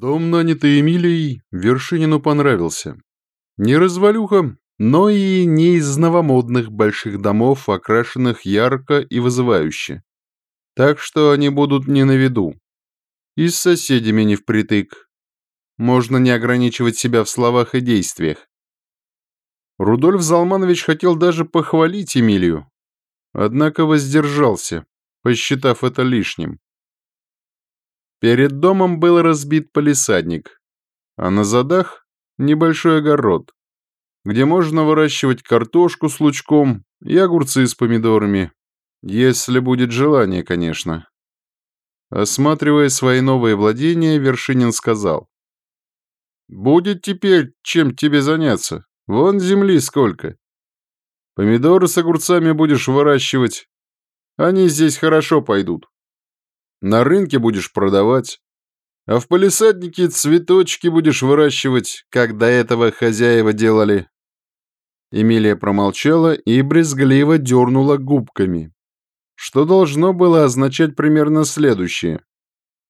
Дом, нанятый Эмилией, Вершинину понравился. Не развалюха, но и не из новомодных больших домов, окрашенных ярко и вызывающе. Так что они будут не на виду. И с соседями не впритык. Можно не ограничивать себя в словах и действиях. Рудольф Залманович хотел даже похвалить Эмилию, однако воздержался, посчитав это лишним. Перед домом был разбит полисадник, а на задах небольшой огород, где можно выращивать картошку с лучком и огурцы с помидорами, если будет желание, конечно. Осматривая свои новые владения, Вершинин сказал. «Будет теперь чем тебе заняться. Вон земли сколько. Помидоры с огурцами будешь выращивать. Они здесь хорошо пойдут. На рынке будешь продавать. А в палисаднике цветочки будешь выращивать, как до этого хозяева делали». Эмилия промолчала и брезгливо дернула губками, что должно было означать примерно следующее.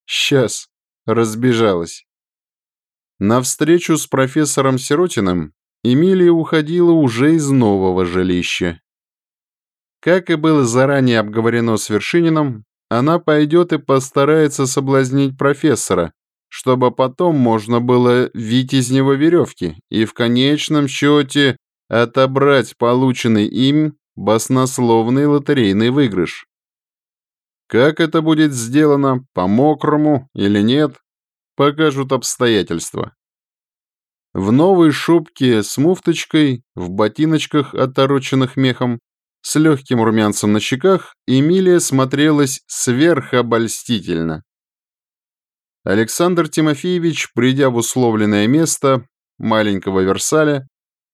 «Сейчас», разбежалась. На встречу с профессором Сиротиным Эмилия уходила уже из нового жилища. Как и было заранее обговорено с Вершининым, она пойдет и постарается соблазнить профессора, чтобы потом можно было вить из него веревки и в конечном счете отобрать полученный им баснословный лотерейный выигрыш. Как это будет сделано, по-мокрому или нет, покажут обстоятельства. В новой шубке с муфточкой, в ботиночках, отороченных мехом, с легким румянцем на щеках, Эмилия смотрелась сверхобольстительно. Александр Тимофеевич, придя в условленное место маленького Версаля,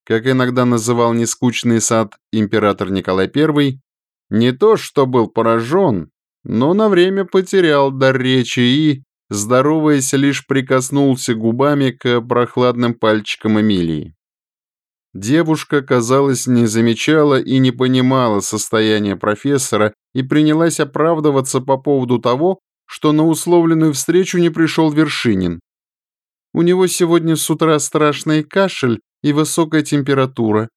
как иногда называл нескучный сад император Николай I, не то что был поражен, но на время потерял дар речи и, здороваясь, лишь прикоснулся губами к прохладным пальчикам Эмилии. Девушка, казалось, не замечала и не понимала состояния профессора и принялась оправдываться по поводу того, что на условленную встречу не пришел Вершинин. У него сегодня с утра страшный кашель и высокая температура.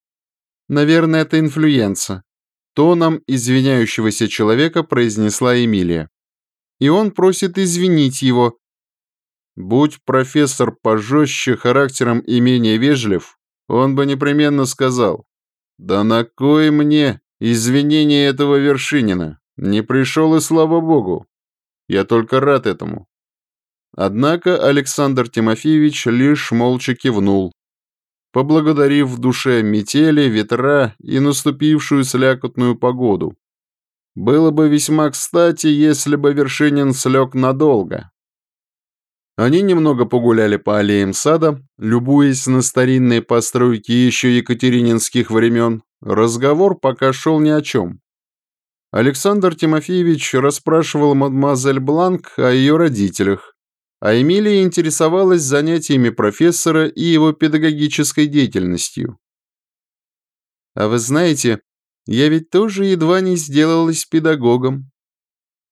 Наверное, это инфлюенса. Тоном извиняющегося человека произнесла Эмилия. И он просит извинить его. Будь профессор пожестче характером и менее вежлив, он бы непременно сказал, «Да на кой мне извинение этого Вершинина? Не пришел и слава богу. Я только рад этому». Однако Александр Тимофеевич лишь молча кивнул, поблагодарив в душе метели, ветра и наступившую слякотную погоду. Было бы весьма кстати, если бы Вершинин слег надолго. Они немного погуляли по аллеям сада, любуясь на старинные постройки еще екатерининских времен. Разговор пока шел ни о чем. Александр Тимофеевич расспрашивал мадемуазель Бланк о ее родителях, а Эмилия интересовалась занятиями профессора и его педагогической деятельностью. «А вы знаете, я ведь тоже едва не сделалась педагогом»,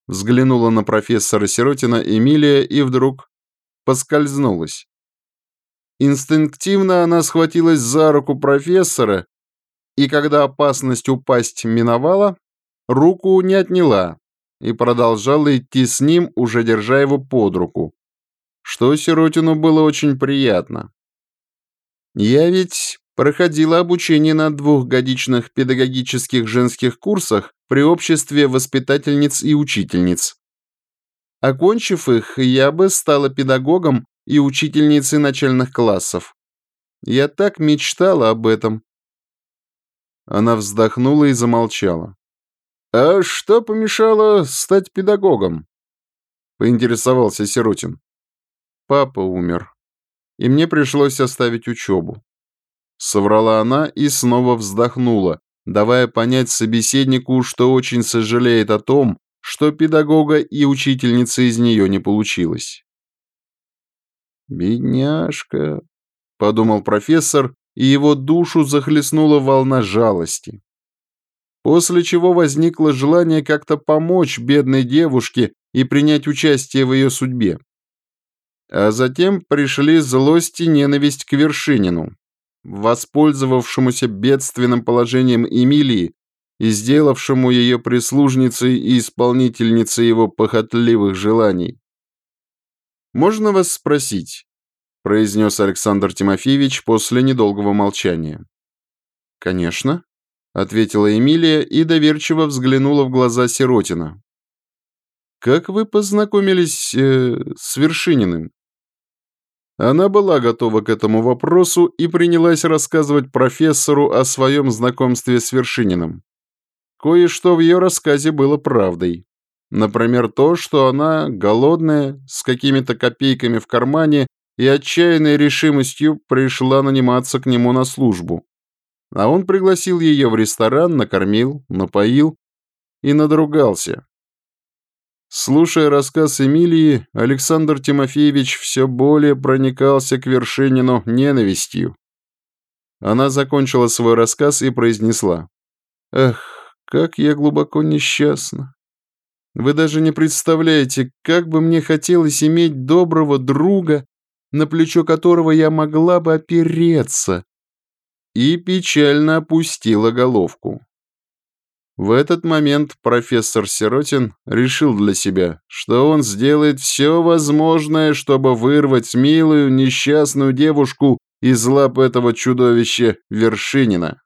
взглянула на профессора Сиротина Эмилия и вдруг поскользнулась. Инстинктивно она схватилась за руку профессора, и когда опасность упасть миновала, руку не отняла и продолжала идти с ним, уже держа его под руку, что Сиротину было очень приятно. «Я ведь проходила обучение на двухгодичных педагогических женских курсах при обществе воспитательниц и учительниц. Окончив их, я бы стала педагогом и учительницей начальных классов. Я так мечтала об этом. Она вздохнула и замолчала. «А что помешало стать педагогом?» Поинтересовался Сиротин. «Папа умер, и мне пришлось оставить учебу». Соврала она и снова вздохнула, давая понять собеседнику, что очень сожалеет о том, что педагога и учительницы из нее не получилось. «Бедняжка», — подумал профессор, и его душу захлестнула волна жалости. После чего возникло желание как-то помочь бедной девушке и принять участие в ее судьбе. А затем пришли злость и ненависть к Вершинину, воспользовавшемуся бедственным положением Эмилии и сделавшему ее прислужницей и исполнительницей его похотливых желаний. «Можно вас спросить?» – произнес Александр Тимофеевич после недолгого молчания. «Конечно», – ответила Эмилия и доверчиво взглянула в глаза Сиротина. «Как вы познакомились э, с Вершининым?» Она была готова к этому вопросу и принялась рассказывать профессору о своем знакомстве с Вершининым. Кое-что в ее рассказе было правдой. Например, то, что она, голодная, с какими-то копейками в кармане и отчаянной решимостью пришла наниматься к нему на службу. А он пригласил ее в ресторан, накормил, напоил и надругался. Слушая рассказ Эмилии, Александр Тимофеевич все более проникался к Вершинину ненавистью. Она закончила свой рассказ и произнесла. «Эх, как я глубоко несчастна. Вы даже не представляете, как бы мне хотелось иметь доброго друга, на плечо которого я могла бы опереться». И печально опустила головку. В этот момент профессор Сиротин решил для себя, что он сделает все возможное, чтобы вырвать милую несчастную девушку из лап этого чудовища Вершинина.